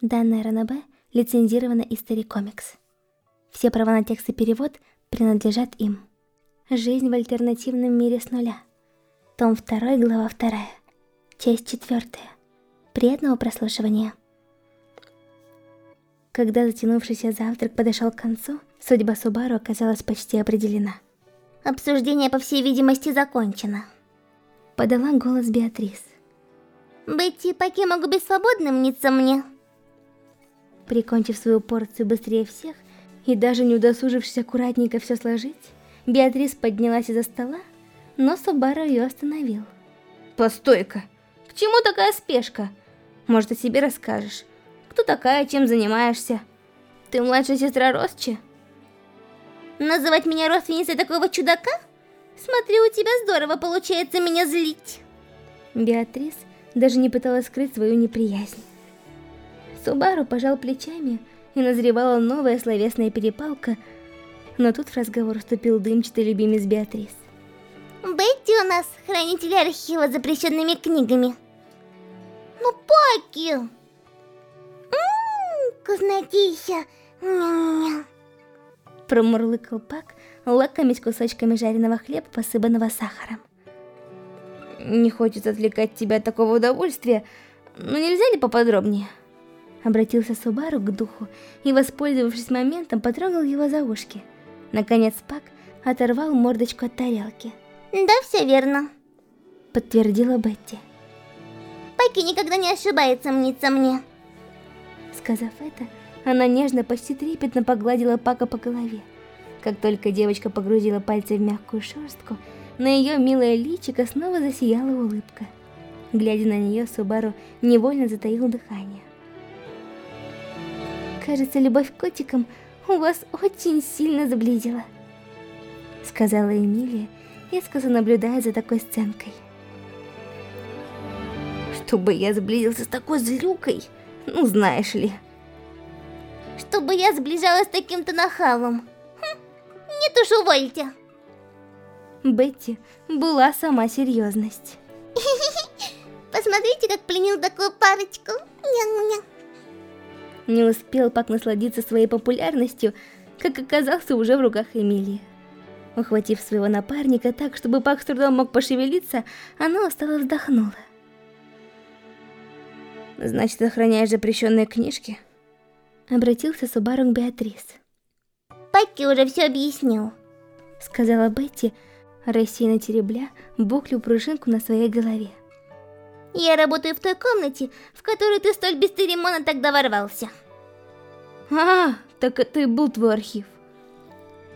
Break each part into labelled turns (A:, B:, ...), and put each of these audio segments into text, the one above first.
A: Данная ранобе лицензирована Истори Комикс. Все права на текст и перевод принадлежат им. Жизнь в альтернативном мире с нуля. Том 2, глава 2. Часть 4. Приятного прослушивания. Когда затянувшийся завтрак подошел к концу, судьба Субару оказалась почти определена.
B: Обсуждение, по всей видимости, закончено.
A: Подала голос Беатрис.
B: Бетти, поки могу быть свободным, мнится мне.
A: Прикончив свою порцию быстрее всех и даже не удосужившись аккуратненько все сложить, Беатрис поднялась из-за стола, но Субару ее остановил.
C: Постой-ка, к чему такая спешка? Может, о себе расскажешь? Кто такая, чем занимаешься? Ты младшая сестра Росчи?
B: Называть меня родственницей такого чудака? Смотрю, у тебя здорово получается меня злить.
A: Беатрис даже не пыталась скрыть свою неприязнь. Субару пожал плечами, и назревала новая словесная перепалка, но тут в разговор вступил дымчатый любимец Беатрис.
B: Бетти у нас хранитель архива с запрещенными книгами. Ну, Паки! Ммм, вкуснотища! Ням-ням.
A: Промурлыкал Пак, лакомясь кусочками жареного хлеба, посыпанного сахаром.
C: Не хочется отвлекать тебя от такого удовольствия, но нельзя ли поподробнее?
A: Обратился Субару к духу и, воспользовавшись моментом, потрогал его за ушки. Наконец Пак оторвал мордочку от тарелки.
B: Да, все верно.
A: Подтвердила Бетти.
B: Паки никогда не ошибается, мнится мне.
A: Сказав это, она нежно, почти трепетно погладила Пака по голове. Как только девочка погрузила пальцы в мягкую шерстку, на ее милое личико снова засияла улыбка. Глядя на нее, Субару невольно затаил дыхание. «Кажется, любовь к котикам у вас очень сильно сблизила», сказала Эмилия, искоса наблюдая за такой сценкой.
C: «Чтобы я сблизился с такой злюкой, ну знаешь ли...»
B: чтобы я сближалась с таким-то нахалом. Хм, нет уж, увольте.
A: Бетти была сама серьезность.
B: Посмотрите, как пленил такую парочку. Ням-ням.
A: Не успел Пак насладиться своей популярностью, как оказался уже в руках Эмилии. Ухватив своего напарника так, чтобы Пак с трудом мог пошевелиться, она устало вздохнула.
C: Значит, охраняешь запрещенные книжки?
A: Обратился Субару к Беатрис.
B: Паки уже все объяснил.
A: Сказала Бетти, рассеянно теребля буклю-пружинку на своей голове.
B: Я работаю в той комнате, в которую ты столь бесцеремонно тогда ворвался.
C: А, так это и был твой архив.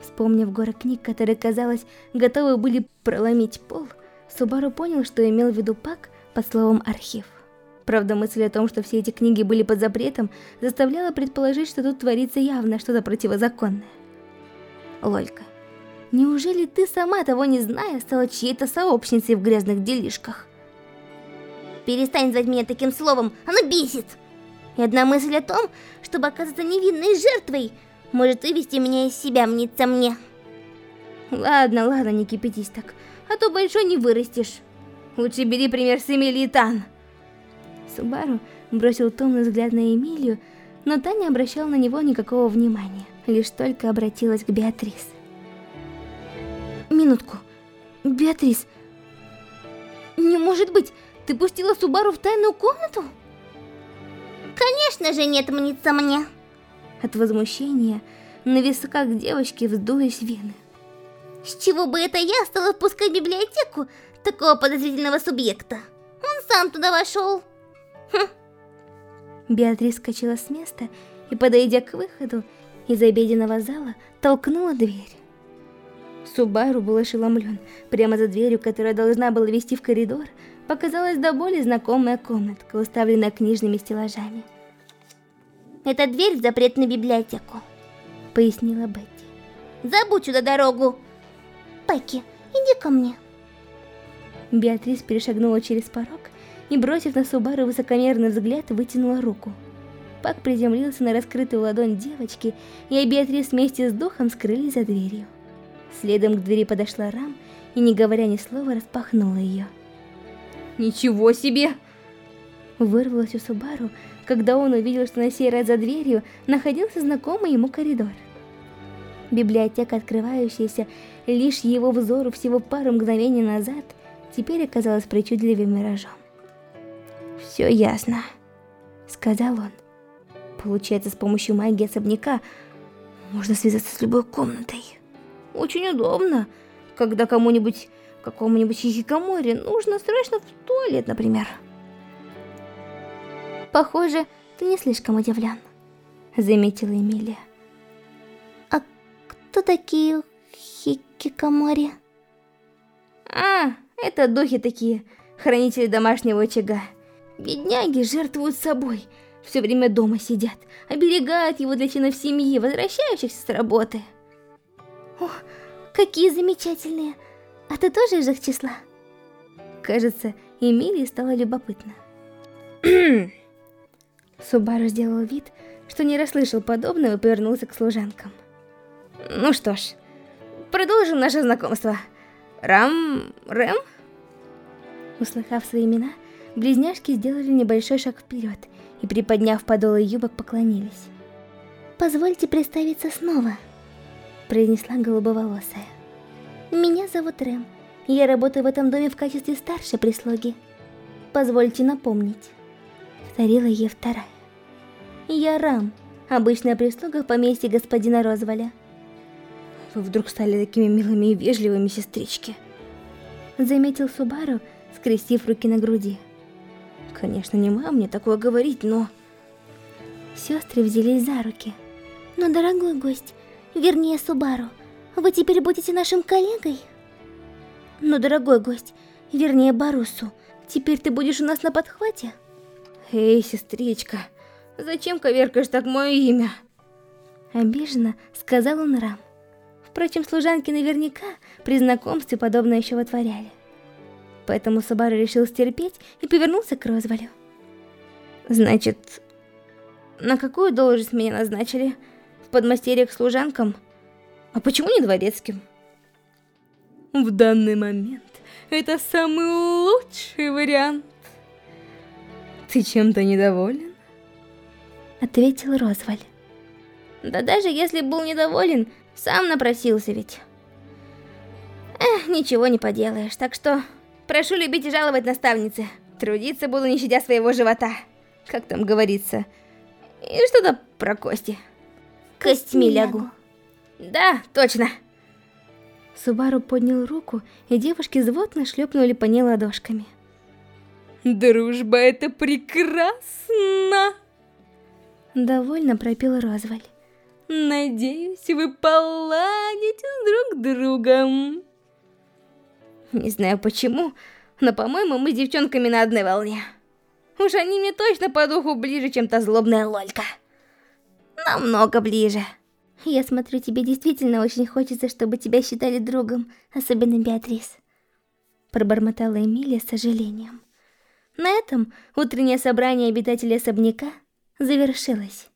A: Вспомнив горы книг, которые, казалось, готовы были проломить пол, Субару понял, что имел в виду Пак под словом «архив». Правда, мысль о том, что все эти книги были под запретом, заставляла предположить, что тут творится явно что-то противозаконное. Лолька, неужели ты сама, того не зная, стала чьей-то сообщницей в грязных делишках?
B: Перестань звать меня таким словом, оно бесит! И одна мысль о том, чтобы оказаться невинной жертвой, может вывести меня из себя, мнится мне.
C: Ладно, ладно, не кипятись так, а то большой не вырастешь. Лучше бери пример с Эмилии Тан.
A: Субару бросил томный взгляд на Эмилию, но та не обращала на него никакого внимания, лишь только обратилась к Беатрис.
C: Минутку. Беатрис, не может быть, ты пустила Субару в тайную комнату?
B: Конечно же нет, мнится мне.
A: От возмущения на висках девочки вздулись вены.
B: С чего бы это я стала впускать в библиотеку такого подозрительного субъекта? Он сам туда вошел. Хм.
A: Беатрис скочила с места и, подойдя к выходу из обеденного зала, толкнула дверь. Субару был ошеломлен. Прямо за дверью, которая должна была вести в коридор, показалась до боли знакомая комнатка, уставленная книжными стеллажами.
B: «Это дверь в запретную библиотеку», —
A: пояснила Бетти.
B: «Забудь сюда дорогу! Пэки, иди ко мне!»
A: Беатрис перешагнула через порог и, бросив на Субару высокомерный взгляд, вытянула руку. Пак приземлился на раскрытую ладонь девочки, и Беатрис вместе с духом скрылись за дверью. Следом к двери подошла Рам и, не говоря ни слова, распахнула ее.
C: Ничего себе!
A: Вырвалось у Субару, когда он увидел, что на сей раз за дверью находился знакомый ему коридор. Библиотека, открывающаяся лишь его взору всего пару мгновений назад, теперь оказалась причудливым миражом. «Все ясно», — сказал он. «Получается, с помощью магии особняка можно связаться с любой комнатой. Очень удобно, когда кому-нибудь, какому-нибудь хихикаморе нужно срочно в туалет, например».
B: Похоже, ты не слишком удивлен, заметила Эмилия. А кто такие хикикамори?
A: А, это духи такие, хранители домашнего очага. Бедняги жертвуют собой, все время дома сидят, оберегают его для членов семьи, возвращающихся с работы.
B: О, какие замечательные! А ты тоже из их числа?
A: Кажется, Эмилии стало любопытно. Субару сделал вид, что не расслышал подобного и повернулся к служанкам. Ну что ж, продолжим наше знакомство. Рам... Рэм? Услыхав свои имена, близняшки сделали небольшой шаг вперед и, приподняв подолы юбок, поклонились.
B: «Позвольте представиться снова», — произнесла голубоволосая. «Меня зовут Рэм. Я работаю в этом доме в качестве старшей прислуги. Позвольте напомнить». Повторила ей вторая. Я Рам, обычная прислуга в поместье господина Розваля.
A: Вы вдруг стали такими милыми и вежливыми, сестрички. Заметил Субару, скрестив руки на груди. Конечно, не мам мне такое говорить, но...
B: Сестры взялись за руки. Но, дорогой гость, вернее Субару, вы теперь будете нашим коллегой? Но, дорогой гость, вернее Барусу, теперь ты будешь у нас на подхвате?
A: Эй, сестричка, Зачем коверкаешь так мое имя?» Обиженно сказал он Рам. Впрочем, служанки наверняка при знакомстве подобное еще вытворяли. Поэтому Сабару решил стерпеть и повернулся к Розвалю. «Значит, на какую должность меня назначили? Подмастерье к служанкам? А почему не дворецким?» В данный момент это самый лучший вариант. Ты чем-то недоволен? ответил Розваль. Да даже если был недоволен, сам напросился ведь. Эх, ничего не поделаешь, так что прошу любить и жаловать наставницы. Трудиться буду не щадя своего живота. Как там говорится. И что-то про кости.
B: Костьми лягу.
A: Да, точно. Субару поднял руку, и девушки звотно шлепнули по ней ладошками. Дружба это прекрасно! Довольно пропел Розваль. Надеюсь, вы поладите друг с другом. Не знаю почему, но по-моему мы с девчонками на одной волне. Уж они мне точно по духу ближе, чем та злобная лолька. Намного ближе.
B: Я смотрю, тебе действительно очень хочется, чтобы тебя считали другом, особенно Беатрис. Пробормотала Эмилия с сожалением.
A: На этом утреннее собрание обитателей особняка завершилось.